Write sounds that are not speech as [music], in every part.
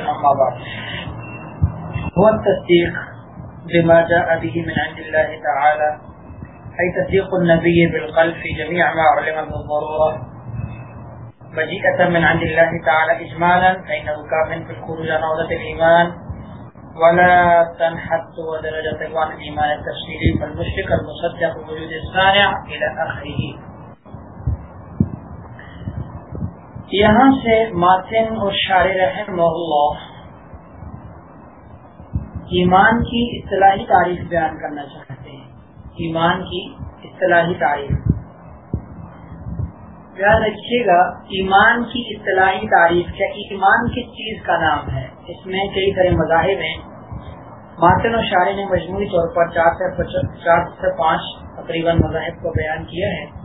أما بعد هو التصديق بما جاء به من عند الله تعالى أي تصديق النبي بالقلب في جميع ما علم بالضرورة مجيئة من عند الله تعالى إجمالا فإنه كامل في الخروج عن عودة الإيمان. ولا تنحط ودرجة عن الإيمان التفصيلي، فالمشرك المصدق بوجود الصانع إلى آخره. یہاں سے ماتن اور شار رحم اللہ ایمان کی اصطلاحی تعریف بیان کرنا چاہتے ہیں۔ ایمان کی اصطلاحی تعریف۔ یاد رکھیے گا، ایمان کی اصطلاحی تعریف کیا، ایمان کس چیز کا نام ہے۔ اس میں کئی سارے مذاہب ہیں۔ ماتن اور شاعری نے مجموعی طور پر چار سے چار سے پانچ تقریباً مذاہب کو بیان کیا ہے۔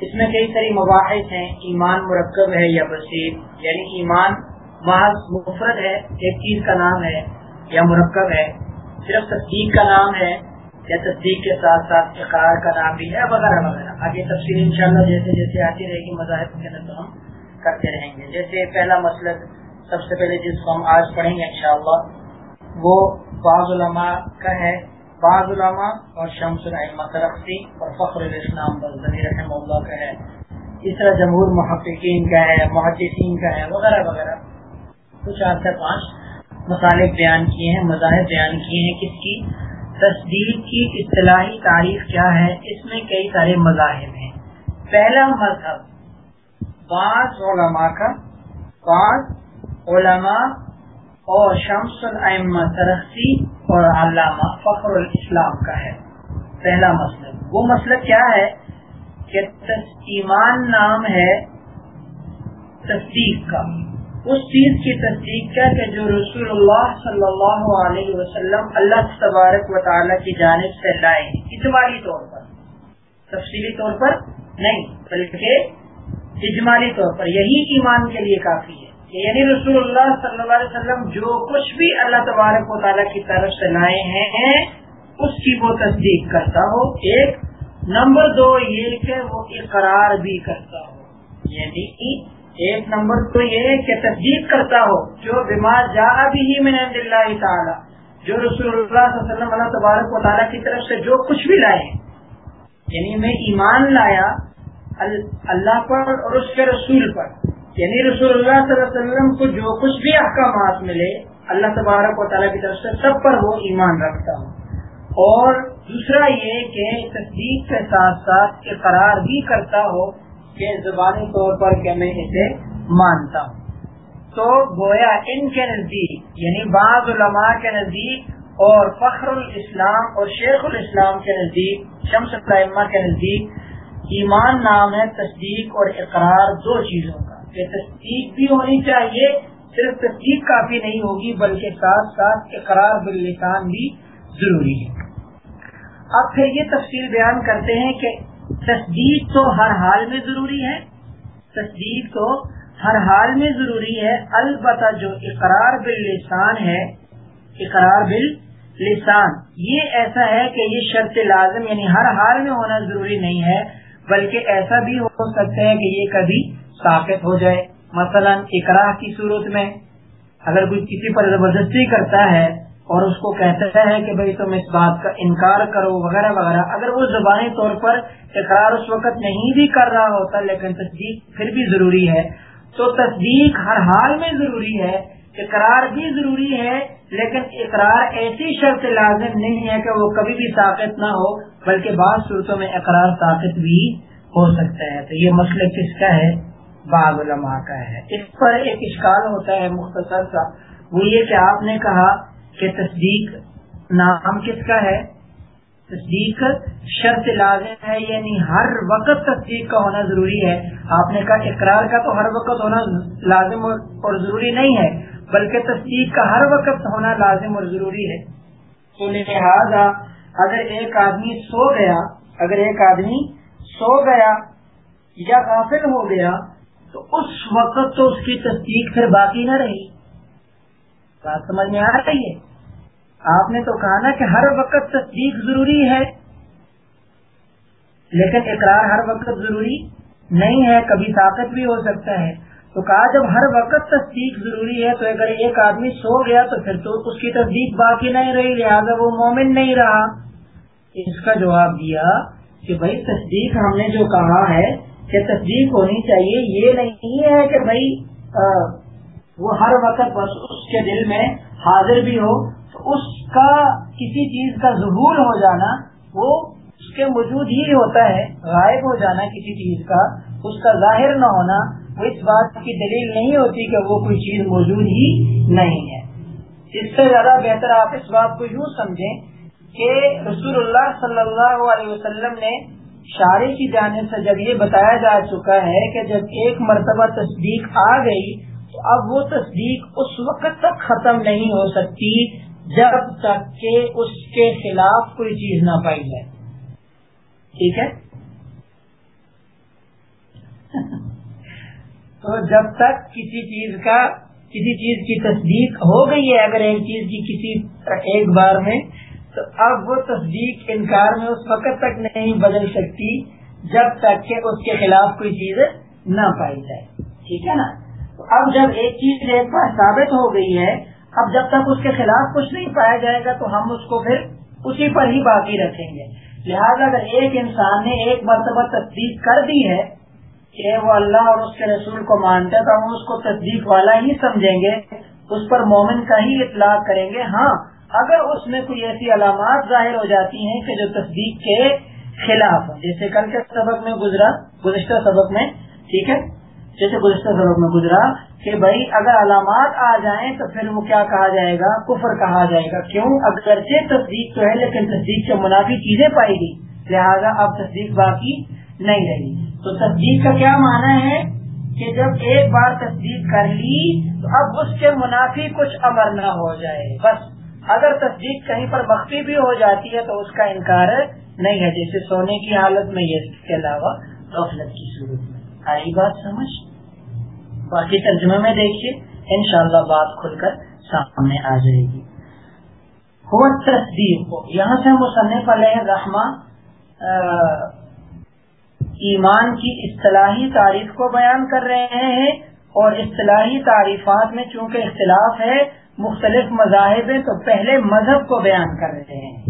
اس میں کئی ساری مباحث ہیں، ایمان مرکب ہے یا بصیر یعنی ایمان محض مفرد ہے، ایک چیز کا نام ہے یا مرکب ہے، صرف تصدیق کا نام ہے یا تصدیق کے ساتھ ساتھ اقرار کا نام بھی ہے، وغیرہ وغیرہ۔ آگے تفصیل انشاءاللہ جیسے جیسے آتی رہے گی مذاہب کے اندر ہم کرتے رہیں گے۔ جیسے پہلا مسئلہ سب سے پہلے جس کو ہم آج پڑھیں گے انشاءاللہ، وہ بعض علماء کا ہے بعض علماء اور شمس الحمہ ترقی اور فخر الاسلام بزنی رحم اللہ کا ہے۔ اس طرح جمہور محققین کا ہے، محدثین کا ہے، وغیرہ وغیرہ۔ کچھ آج سے پانچ مصالح بیان کیے ہیں، مذاہب بیان کیے ہیں کس کی۔ تصدیق کی اصطلاحی تاریخ کیا ہے، اس میں کئی سارے مذاہب ہیں۔ پہلا مذہب، بعض علماء کا، بعض علماء اور شمس العمہ ترقی اور علامہ فخر الاسلام کا ہے، پہلا مسئلہ۔ وہ مسئلہ کیا ہے کہ ایمان نام ہے تصدیق کا۔ اس چیز کی تصدیق کا کہ جو رسول اللہ صلی اللہ علیہ وسلم اللہ تبارک و تعالی کی جانب سے لائے، اجمالی طور پر۔ تفصیلی طور پر نہیں، بلکہ اجمالی طور پر۔ یہی ایمان کے لیے کافی ہے۔ یعنی رسول اللہ صلی اللہ علیہ وسلم جو کچھ بھی اللہ تبارک و تعالیٰ کی طرف سے لائے ہیں اس کی وہ تصدیق کرتا ہو۔ ایک، نمبر دو یہ کہ وہ اقرار بھی کرتا ہو۔ یعنی ایک، نمبر تو یہ کہ تصدیق کرتا ہو۔ جو بیمار جا بھی ہی میں اللہ تعالیٰ، جو رسول اللہ صلی اللہ علیہ وسلم اللہ تبارک و تعالیٰ کی طرف سے جو کچھ بھی لائے یعنی میں ایمان لایا اللہ پر اور اس کے رسول پر۔ یعنی رسول اللہ صلی اللہ علیہ وسلم کو جو کچھ بھی احکامات ملے، اللہ تبارک و تعالیٰ کی طرف سے سب پر وہ ایمان رکھتا ہوں۔ اور دوسرا یہ کہ تصدیق کے ساتھ ساتھ اقرار بھی کرتا ہو کہ زبانی طور پر کہ میں اسے مانتا ہوں۔ تو گویا ان کے نزدیک یعنی بعض علماء کے نزدیک اور فخر الاسلام اور شیخ الاسلام کے نزدیک، شمس العمہ کے نزدیک، ایمان نام ہے تصدیق اور اقرار دو چیزوں کا۔ کہ تصدیق بھی ہونی چاہیے، صرف تصدیق کافی نہیں ہوگی، بلکہ ساتھ ساتھ اقرار باللسان بھی ضروری ہے۔ اب پھر یہ تفصیل بیان کرتے ہیں کہ تصدیق تو ہر حال میں ضروری ہے۔ تصدیق تو ہر حال میں ضروری ہے۔ البتہ جو اقرار باللسان ہے، اقرار باللسان، یہ ایسا ہے کہ یہ شرط لازم یعنی ہر حال میں ہونا ضروری نہیں ہے، بلکہ ایسا بھی ہو سکتا ہے کہ یہ کبھی ثابت ہو جائے۔ مثلا اقراہ کی صورت میں اگر کوئی کسی پر زبردستی کرتا ہے اور اس کو کہتا ہے کہ بھائی تم اس بات کا انکار کرو وغیرہ وغیرہ، اگر وہ زبانی طور پر اقرار اس وقت نہیں بھی کر رہا ہوتا لیکن تصدیق پھر بھی ضروری ہے، تو تصدیق ہر حال میں ضروری ہے، اقرار بھی ضروری ہے، لیکن اقرار ایسی شرط لازم نہیں ہے کہ وہ کبھی بھی طاقت نہ ہو، بلکہ بعض صورتوں میں اقرار طاقت بھی ہو سکتا ہے۔ تو یہ مسئلہ کس کا ہے؟ بعض علماء کا ہے۔ اس پر ایک اشکال ہوتا ہے مختصر سا۔ وہ یہ کہ آپ نے کہا کہ تصدیق نام کس کا ہے؟ تصدیق شرط لازم ہے یعنی ہر وقت تصدیق کا ہونا ضروری ہے۔ آپ نے کہا اقرار کا تو ہر وقت ہونا لازم اور ضروری نہیں ہے، بلکہ تصدیق کا ہر وقت ہونا لازم اور ضروری ہے۔ تو لہٰذا اگر ایک آدمی سو گیا، اگر ایک آدمی سو گیا یا غافل ہو گیا تو اس وقت تو اس کی تصدیق پھر باقی نہ رہی۔ بات سمجھ میں آ رہی ہے؟ آپ نے تو کہا نا کہ ہر وقت تصدیق ضروری ہے۔ لیکن اقرار ہر وقت ضروری نہیں ہے، کبھی طاقت بھی ہو سکتا ہے۔ تو کہا جب ہر وقت تصدیق ضروری ہے تو اگر ایک آدمی سو گیا تو پھر تو اس کی تصدیق باقی نہیں رہی، لہٰذا وہ مومن نہیں رہا۔ اس کا جواب دیا کہ بھائی تصدیق ہم نے جو کہا ہے کہ تصدیق ہونی چاہیے۔ یہ نہیں ہے کہ بھائی وہ ہر وقت بس اس کے دل میں حاضر بھی ہو، تو اس کا کسی چیز کا ظہور ہو جانا، وہ اس کے موجود ہی ہوتا ہے، غائب ہو جانا کسی چیز کا، اس کا ظاہر نہ ہونا، وہ اس بات کی دلیل نہیں ہوتی کہ وہ کوئی چیز موجود ہی نہیں ہے۔ اس سے زیادہ بہتر آپ اس بات کو یوں سمجھیں کہ رسول اللہ صلی اللہ علیہ وسلم نے شاعری کی جانب سے جب یہ بتایا جا چکا ہے کہ جب ایک مرتبہ تصدیق آ گئی تو اب وہ تصدیق اس وقت تک ختم نہیں ہو سکتی جب تک کہ اس کے خلاف کوئی چیز نہ پائی جائے۔ ٹھیک ہے؟ [laughs] تو جب تک کسی چیز کا، کسی چیز کی تصدیق ہو گئی ہے، اگر ایک چیز کی کسی ایک بار میں تو اب وہ تصدیق انکار میں اس وقت تک نہیں بدل سکتی جب تک کہ اس کے خلاف کوئی چیز نہ پائی جائے۔ ٹھیک ہے نا؟ تو اب جب ایک چیز ایک بار ثابت ہو گئی ہے، اب جب تک اس کے خلاف کچھ نہیں پایا جائے گا تو ہم اس کو پھر اسی پر ہی باقی رکھیں گے۔ لہٰذا اگر ایک انسان نے ایک مرتبہ تصدیق کر دی ہے کہ وہ اللہ اور اس کے رسول کو مانتے تو ہم اس کو تصدیق والا ہی سمجھیں گے، اس پر مومن کا ہی اطلاق کریں گے ہاں اگر اس میں کوئی ایسی علامات ظاہر ہو جاتی ہیں کہ جو تصدیق کے خلاف ہیں جیسے کل کے سبق میں گزرا، گزشتہ سبق میں، ٹھیک ہے؟ جیسے گزشتہ سبق میں گزرا کہ بھائی اگر علامات آ جائیں تو پھر وہ کیا کہا جائے گا؟ کفر کہا جائے گا۔ کیوں؟ اگرچہ تصدیق تو ہے لیکن تصدیق سے منافی چیزیں پائی گئی، لہٰذا اب تصدیق باقی نہیں رہی۔ تو تصدیق کا کیا معنی ہے؟ کہ جب ایک بار تصدیق کر لی تو اب اس کے منافی کچھ امر نہ ہو جائے، بس۔ اگر تصدیق کہیں پر مخفی بھی ہو جاتی ہے تو اس کا انکار نہیں ہے، جیسے سونے کی حالت میں یہ اس کے علاوہ غفلت کی صورت میں۔ آئی بات سمجھ؟ باقی ترجمے میں دیکھیے، انشاءاللہ بات کھل کر سامنے آ جائے گی۔ ہو تصدیق۔ یہاں سے مصنف علیہ رحمہ ایمان کی اصطلاحی تعریف کو بیان کر رہے ہیں اور اصطلاحی تعریفات میں چونکہ اختلاف ہے مختلف مذاہب تو پہلے مذہب کو بیان کر رہے ہیں۔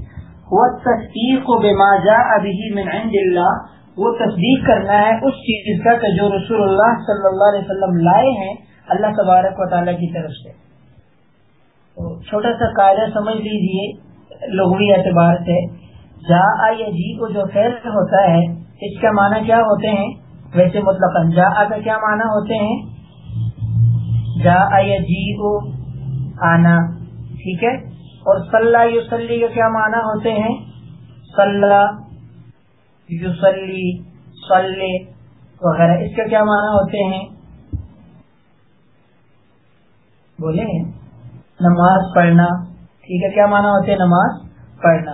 وہ تصدیق کو بے ابھی من عند اللہ۔ وہ تصدیق کرنا ہے اس چیز کا کہ جو رسول اللہ صلی اللہ علیہ وسلم لائے ہیں اللہ تبارک و تعالیٰ کی طرف سے۔ تو چھوٹا سا قاعدہ سمجھ لیجیے لغوی اعتبار سے۔ جا جی کو جو فیل ہوتا ہے، اس کا معنی کیا ہوتے ہیں؟ ویسے مطلب جا کا کیا معنی ہوتے ہیں؟ جا جی کو آنا ٹھیک ہے؟ اور صلاح یوسلی کا کیا معنی ہوتے ہیں؟ صلاح یوسلی صلی وغیرہ، اس کا کیا معنی ہوتے ہیں؟ بولے نماز پڑھنا، ٹھیک ہے؟ کیا معنی ہوتے ہیں نماز پڑھنا؟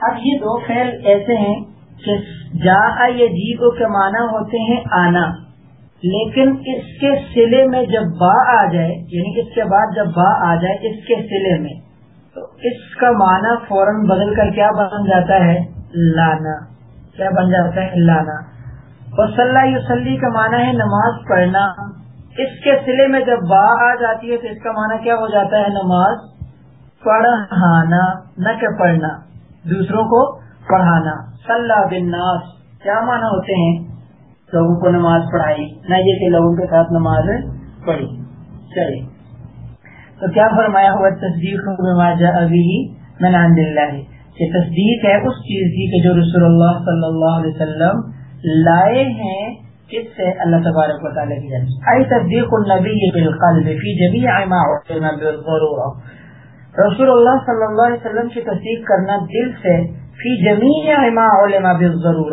اب یہ دو فیل ایسے ہیں کہ جا جی کو کے معنی ہوتے ہیں آنا۔ لیکن اس کے سلے میں جب با آ جائے یعنی اس کے بعد جب با آ جائے اس کے سلے میں، تو اس کا معنی فوراً بدل کر کیا بن جاتا ہے؟ لانا۔ کیا بن جاتا ہے؟ لانا۔ اور صلاح وسلی کا معنی ہے نماز پڑھنا۔ اس کے سلے میں جب با آ جاتی ہے، تو اس کا معنی کیا ہو جاتا ہے؟ نماز پڑھانا، نہ کہ پڑھنا۔ دوسروں کو پڑھانا۔ صلاح بن ناس کیا معنی ہوتے ہیں؟ لوگوں کو نماز پڑھائی نہ یہ کہ لوگوں کے ساتھ نماز پڑھی۔ چلیے تو کیا فرمایا ہوا تصدیق ابھی میں نان دل ہے تصدیق ہے اس چیز کی کہ جو رسول اللہ صلی اللہ علیہ وسلم لائے ہیں کس سے اللہ تبارک و تعالیٰ کی جانب۔ تصدیق النبی بالقلب فی جميع ما بالضروره رسول اللہ صلی اللہ علیہ وسلم کی تصدیق کرنا دل سے، فی علما ضرور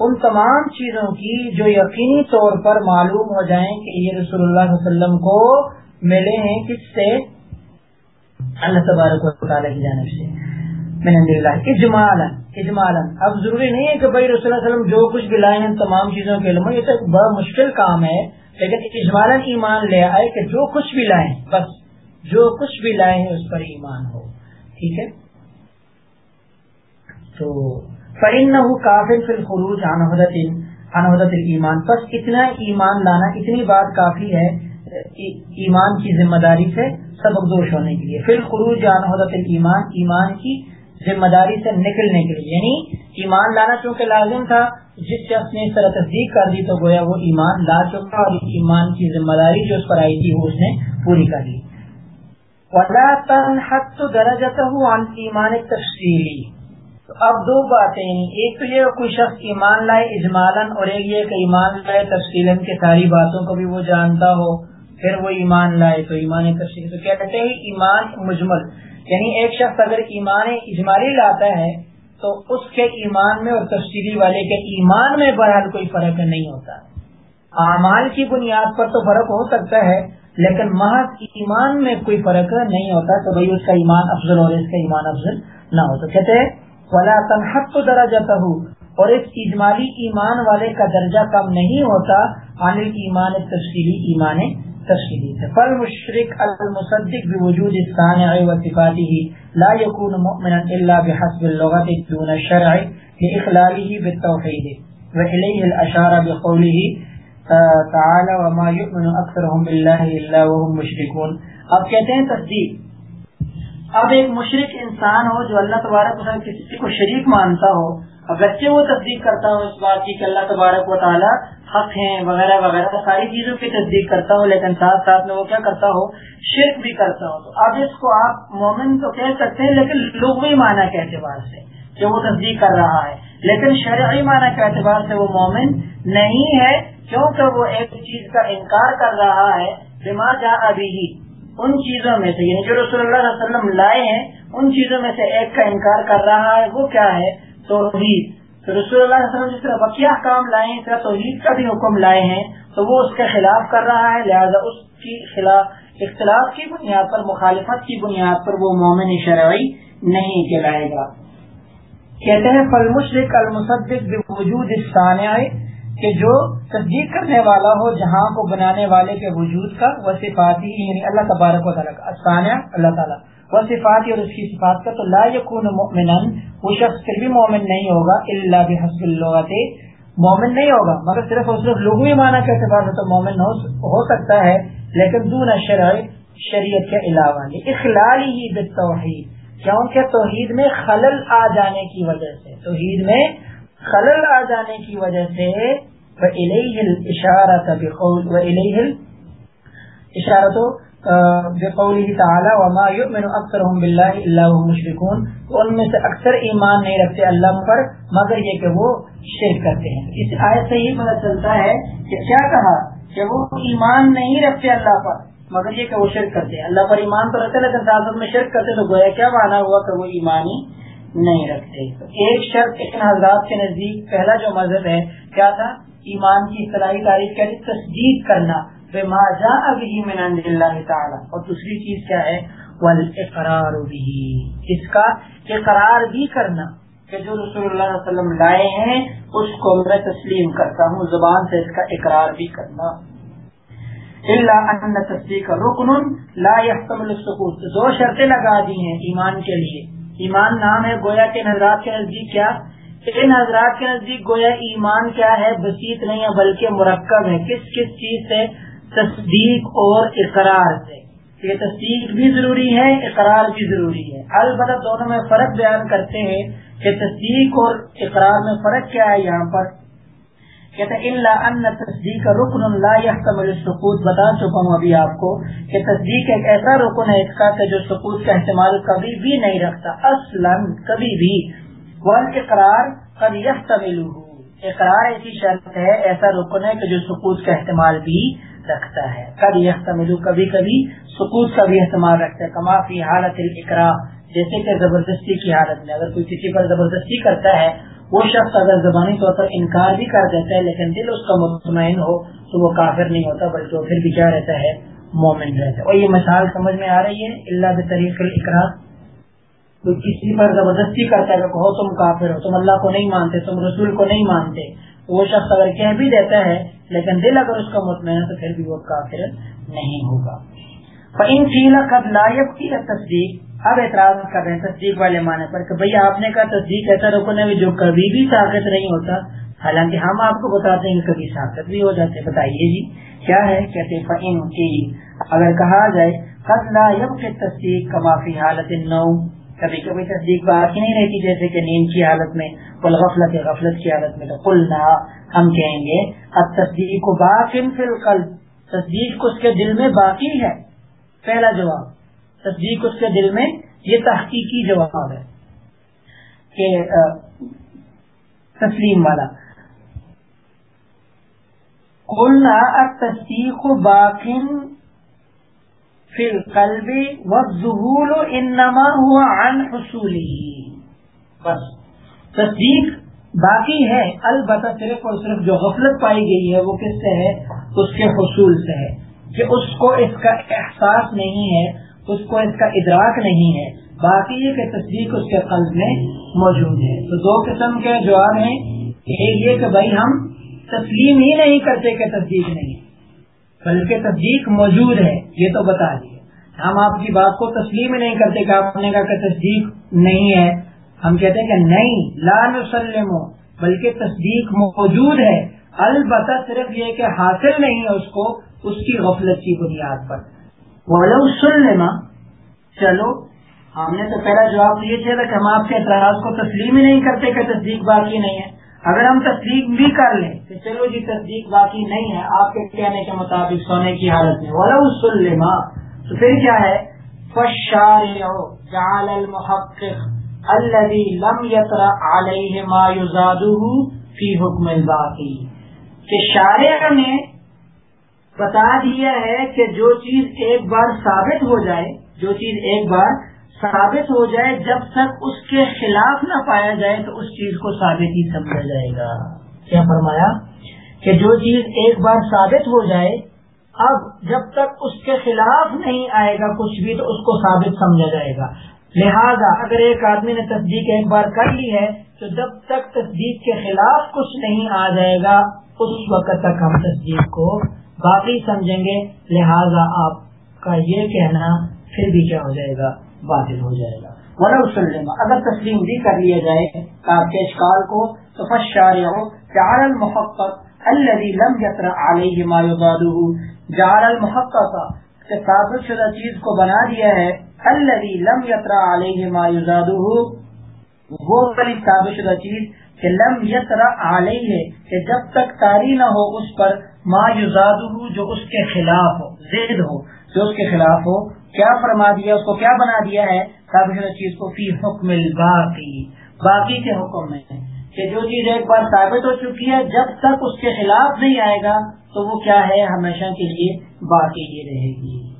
ان تمام چیزوں کی جو یقینی طور پر معلوم ہو جائیں کہ یہ رسول اللہ علیہ وسلم کو ملے ہیں، کس سے؟ اللہ تبارک و تعالیٰ کی جانب سے۔ اجمالا اجمالا۔ اب ضروری نہیں ہے کہ بھائی رسول اللہ علیہ وسلم جو کچھ بھی لائے ہیں، تمام چیزوں کے علم، یہ تو بڑا مشکل کام ہے۔ لیکن اجمالاً ایمان لے آئے کہ جو کچھ بھی لائیں بس جو کچھ بھی لائے ہیں، اس پر ایمان ہو۔ ٹھیک ہے؟ تو فن کافل فل خروج انحدت ایمان بس اتنا ایمان لانا، اتنی بات کافی ہے ایمان کی ذمہ داری سے سبق دوش ہونے کے لیے۔ پھر خروج انحدت ایمان ایمان کی ذمہ داری سے نکلنے کے لیے۔ یعنی ایمان لانا چونکہ لازم تھا، جس شخص نے اس طرح تصدیق کر دی تو گویا وہ ایمان لا چکا اور ایمان کی ذمہ داری جو اس پر آئی تھی وہ اس نے پوری کر لی ایمان تفصیلی اب دو باتیں یعنی ایک تو یہ کوئی شخص ایمان لائے اجمالن اور ایک یہ کہ ایمان لائے تفصیل کے ساری باتوں کو بھی وہ جانتا ہو، پھر وہ ایمان لائے تو ایمان تفصیل۔ تو کیا کہتے ہیں؟ ایمان مجمل۔ یعنی ایک شخص اگر ایمان اجمالی لاتا ہے تو اس کے ایمان میں اور تفصیلی والے کے ایمان میں بہرحال کوئی فرق نہیں ہوتا۔ اعمال کی بنیاد پر تو فرق ہو سکتا ہے، لیکن محض ایمان میں کوئی فرق نہیں ہوتا تو بھائی اس کا ایمان افضل اور اس کا ایمان افضل نہ ہو۔ تو کہتے ہیں ولا تنحق تو درجہ اور اس اجمالی ایمان والے کا درجہ کم نہیں ہوتا، عن ایمان تفصیلی ایمان تفصیلی سے۔ فل مشرق المصدق بوجود الصانع وصفاته لا يكون مؤمنا الا بحسب اللغه دون الشرع لاخلاله بالتوحيد۔ واليه الاشاره بقوله تعالى وما يؤمن اكثرهم بالله الا وهم مشركون۔ اب کہتے ہیں تصدیق۔ اب ایک مشرق انسان ہو جو اللہ تبارک و کسی کو شریک مانتا ہو، اگرچہ وہ تصدیق کرتا ہو اس بات کی کہ اللہ تبارک و تعالیٰ حق ہیں وغیرہ وغیرہ ساری چیزوں کی تصدیق کرتا ہو، لیکن ساتھ ساتھ میں وہ کیا کرتا ہو؟ شرک بھی کرتا ہو۔ تو اب اس کو آپ مومن تو کہہ سکتے ہیں، لیکن لوگ بھی مانا کے اعتبار سے کہ وہ تصدیق کر رہا ہے۔ لیکن شرعی معنی کے اعتبار سے وہ مومن نہیں ہے، کیونکہ وہ ایک چیز کا انکار کر رہا ہے دماغ ابھی ہی ان چیزوں میں سے یعنی جو رسول اللہ علیہ وسلم لائے ہیں، ان چیزوں میں سے ایک کا انکار کر رہا ہے، وہ کیا ہے؟ توحید۔ تو رسول اللہ علیہ وسلم جس طرح بقیہ کام لائے ہیں، اس طرح توحید کا بھی حکم لائے ہیں، تو وہ اس کے خلاف کر رہا ہے، لہذا اس کی خلاف، اختلاف کی بنیاد پر، مخالفت کی بنیاد پر وہ مومن شرعی نہیں کہلائے گا۔ کہتے ہیں فل مشرق المصدق وجود کہ جو تصدیق کرنے والا ہو، جہاں کو بنانے والے کے وجود کا، وہ صفاتی یعنی اللہ تبارک و تعالیٰ کا اللہ تعالیٰ۔ وہ صفاتی اور اس کی صفات کا تو لا یکون مومن وہ شخص پھر بھی مومن نہیں ہوگا اللہ بحسب اللہ مومن نہیں ہوگا، مگر صرف اور صرف لغوی معنی کے اعتبار سے تو مومن ہو سکتا ہے، لیکن دون شرع، شریعت کے علاوہ۔ اخلال ہی بالتوحید، کیونکہ توحید میں خلل آ جانے کی وجہ سے۔ توحید میں خلل آ جانے کی وجہ سے اشارہ اشارت وما يؤمن بالله الا هم مشركون۔ ان میں سے اکثر ایمان نہیں رکھتے اللہ پر، مگر یہ کہ وہ شرک کرتے ہیں۔ اس آیت سے یہ پتہ چلتا ہے کہ کیا کہا؟ کہ وہ ایمان نہیں رکھتے اللہ پر، مگر یہ کہ وہ شرک کرتے ہیں۔ اللہ پر ایمان تو رکھتے لیکن ساتھ میں شرک کرتے تو گویا کیا مانا ہوا کہ وہ ایمانی نہیں رکھتے؟ ایک شرط ان حضرات کے نزدیک پہلا جو مذہب ہے، کیا تھا؟ ایمان کی صلاحی تاریخ کا تصدیق کرنا، بے ماجا ابھی من اللہ تعالی۔ اور دوسری چیز کیا ہے؟ اقرار بھی اس کا اقرار بھی کرنا۔ کہ جو رسول اللہ علیہ وسلم لائے ہیں، اس کو میں تسلیم کرتا ہوں، زبان سے اس کا اقرار بھی کرنا۔ اللہ ان تصدیق رکن لا يحتمل السقوط۔ دو شرطیں لگا دی ہیں ایمان کے لیے۔ ایمان نام ہے، گویا کے نظرات کے نزدیک کیا؟ ان حضرات کے نزدیک گویا ایمان کیا ہے؟ بسیط نہیں ہے، بلکہ مرکب ہے۔ کس کس چیز سے؟ تصدیق اور اقرار سے۔ یہ تصدیق بھی ضروری ہے، اقرار بھی ضروری ہے۔ البتہ دونوں میں فرق بیان کرتے ہیں کہ تصدیق اور اقرار میں فرق کیا ہے یہاں پر۔ کہتے اللہ ان تصدیق رکن اللہ يحتمل السقوط بتا چکا ہوں ابھی آپ کو کہ تصدیق ایک ایسا رکن ہے اس کا کہ جو سکوت کا احتمال کبھی بھی نہیں رکھتا، اصلا کبھی بھی۔ ون اقرار کب اقرار ایسی شرط ہے، ایسا رکن ہے کہ جو سکوت کا احتمال بھی رکھتا ہے۔ کب يحتمل کبھی کبھی سکوت کا بھی احتمال رکھتا ہے، کما فی حالت الاقرار۔ جیسے کہ زبردستی کی حالت میں اگر کوئی کسی پر زبردستی کرتا ہے، وہ شخص اگر زبانی طور پر انکار بھی کر دیتا ہے لیکن دل اس کا مطمئن ہو، تو وہ کافر نہیں ہوتا، بلکہ وہ پھر بھی کیا رہتا ہے، مومن رہتا ہے۔ اور یہ مثال سمجھ میں آ رہی ہے اللہ بطریق اقرار کوئی کسی پر زبردستی کرتا ہے کہ تم کافر ہو، تم اللہ کو نہیں مانتے، تم رسول کو نہیں مانتے، وہ شخص اگر کہہ بھی دیتا ہے، لیکن دل اگر اس کا مطمئن ہے تو پھر بھی وہ کافر نہیں ہوگا۔ ان چیلا کب لائب کی تصدیق اب اعتراض کر رہے ہیں تصدیق والے معنی پر کہ بھئی آپ نے کہا تصدیق ایسا رکن ہے جو کبھی بھی طاقت نہیں ہوتا۔ حالانکہ ہم آپ کو بتاتے ہیں کہ کبھی ساخت بھی ہو جاتے بتائیے جی کیا ہے؟ کہتے فعین کی اگر کہا جائے قتلا یم کے تصدیق کمافی حالت نو کبھی کبھی تصدیق باقی نہیں رہتی، جیسے کہ نیند کی حالت میں بل غفلت غفلت کی حالت میں، تو قلنا ہم کہیں گے اب تصدیق کو باقی فی القلب، تصدیق اس کے دل میں باقی ہے۔ پہلا جواب، تصدیق اس کے دل میں یہ تحقیقی جواب ہے کہ تسلیم والا۔ قلنا التصدیق باقی فی القلب والظهول انما هو عن حصوله بس۔ تصدیق باقی ہے، البتہ صرف اور صرف جو غفلت پائی گئی ہے وہ کس سے ہے؟ اس کے حصول سے ہے۔ کہ اس کو اس کا احساس نہیں ہے، اس کو اس کا ادراک نہیں ہے۔ باقی یہ کہ تصدیق اس کے قلب میں موجود ہے۔ تو دو قسم کے جواب ہیں۔ ایک یہ کہ بھائی ہم تسلیم ہی نہیں کرتے کہ تصدیق نہیں۔ بلکہ تصدیق موجود ہے، یہ تو بتا دیے۔ ہم آپ کی بات کو تسلیم نہیں کرتے کہ آپ نے کہا کہ تصدیق نہیں ہے۔ ہم کہتے ہیں کہ نہیں، لا نسلم، بلکہ تصدیق موجود ہے۔ البتہ صرف یہ کہ حاصل نہیں ہے اس کو، اس کی غفلت کی بنیاد پر۔ ولو سلم، چلو، ہم نے تو پہلا جواب یہ تھا کہ ہم آپ کے اعتراض کو تسلیم ہی نہیں کرتے کہ تصدیق باقی نہیں ہے۔ اگر ہم تصدیق بھی کر لیں کہ چلو جی تصدیق باقی نہیں ہے، آپ کے کہنے کے مطابق سونے کی حالت میں۔ ولو سلما تو پھر کیا ہے؟ جعل المحقق الذي لم يطرا عليه ما يزاده في حكم الباقي کہ شارع نے بتا دیا ہے کہ جو چیز ایک بار ثابت ہو جائے، جو چیز ایک بار ثابت ہو جائے، جب تک اس کے خلاف نہ پایا جائے تو اس چیز کو ثابت ہی سمجھا جائے گا۔ کیا فرمایا؟ کہ جو چیز ایک بار ثابت ہو جائے، اب جب تک اس کے خلاف نہیں آئے گا کچھ بھی تو اس کو ثابت سمجھا جائے گا۔ لہذا اگر ایک آدمی نے تصدیق ایک بار کر لی ہے، تو جب تک تصدیق کے خلاف کچھ نہیں آ جائے گا، اس وقت تک ہم تصدیق کو باقی سمجھیں گے۔ لہذا آپ کا یہ کہنا پھر بھی کیا ہو جائے گا؟ باطل ہو جائے گا۔ ورنہ وسلم اگر تسلیم بھی کر لیا جائے آپ کے اشکال کو، تو فشار جعل المحقق الذي لم يطرا عليه ما يضاده۔ جعل المحقق کہ ثابت شدہ چیز کو بنا دیا ہے۔ الذي لم يطرا عليه ما يضاده۔ وہ والی ثابت شدہ چیز کہ لم یترا علیہ کہ جب تک تاری نہ ہو اس پر ما یزادہ جو اس کے خلاف ہو، زید ہو، جو اس کے خلاف ہو کیا فرما دیا، اس کو کیا بنا دیا ہے؟ چیز کو فی حکم الباقی، باقی کے حکم میں کہ جو چیز ایک بار ثابت ہو چکی ہے، جب تک اس کے خلاف نہیں آئے گا، تو وہ کیا ہے؟ ہمیشہ کے لیے باقی ہی رہے گی۔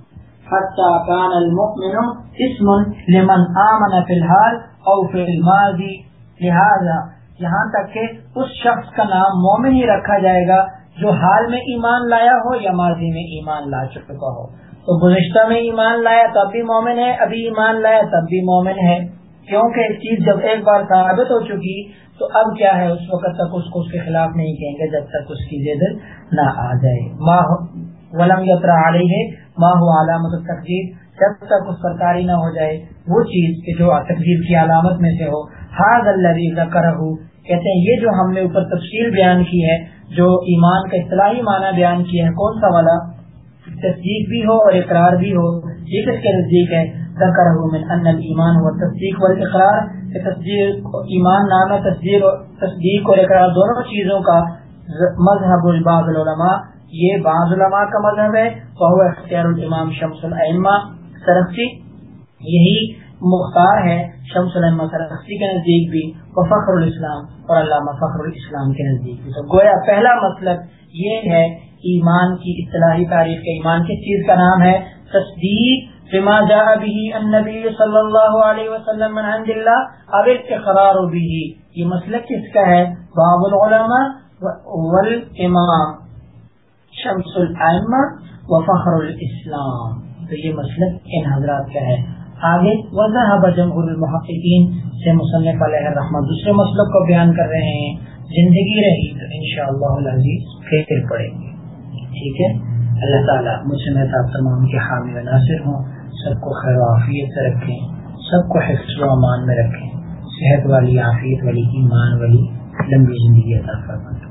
کان المؤمن اسم لمن آمن فی الحال او فی الماضی، لہذا یہاں تک کہ اس شخص کا نام مومن ہی رکھا جائے گا جو حال میں ایمان لایا ہو یا ماضی میں ایمان لا چکا ہو۔ تو گزشتہ میں ایمان لایا تب بھی مومن ہے، ابھی ایمان لایا تب بھی مومن ہے۔ کیونکہ ایک چیز جب ایک بار ثابت ہو چکی تو اب کیا ہے؟ اس وقت تک اس کو اس کے خلاف نہیں کہیں گے جب تک اس کی زد نہ آ جائے۔ ماہ ولم یترا علی ہے ماہ علامت تقدیر جب تک اس پر کاری نہ ہو جائے، وہ چیز کہ جو تقدیر کی علامت میں سے ہو۔ ہاض اللہ کر کہتے ہیں، یہ جو ہم نے اوپر تفصیل بیان کی ہے، جو ایمان کا اصطلاحی معنی بیان کیا ہے کون سا والا؟ تصدیق بھی ہو اور اقرار بھی ہو یہ کس کے نزدیک ہے، ذکر ان ایمان ہوا تصدیق اور اقرار تصدیق ایمان نام تصدیق تصدیق اور اقرار دونوں چیزوں کا مذہب الباظ العلماء، یہ بعض علماء کا مذہب ہے وہ اختیار الامام شمس العما سرخی یہی مختار ہے شمس العما سرخی کے نزدیک بھی وہ فخر الاسلام اور علامہ فخر الاسلام کے نزدیک بھی۔ تو گویا پہلا مسلک یہ ہے ایمان کی اصطلاحی تاریخ کے ایمان کس چیز کا نام ہے تصدیق بما جاء به النبی صلی اللہ علیہ وسلم من عند اللہ اب اقرار به. یہ مسئلہ کس کا ہے؟ باب العلماء والامام شمس الائمہ وفخر الاسلام. تو یہ مسئلہ ان حضرات کا ہے. آگے وضاحب جمہور المحققین سے مصنف علیہ الرحمہ دوسرے مسلک کو بیان کر رہے ہیں. زندگی رہی تو انشاءاللہ العزیز پھر پڑیں گے ٹھیک ہے؟ اللہ تعالیٰ مجھ سے میں تمام کے حامی و ناصر ہوں، سب کو خیر و عافیت سے رکھیں، سب کو حفظ و امان میں رکھیں، صحت والی، عافیت والی، ایمان والی، لمبی زندگی عطا فرمائیں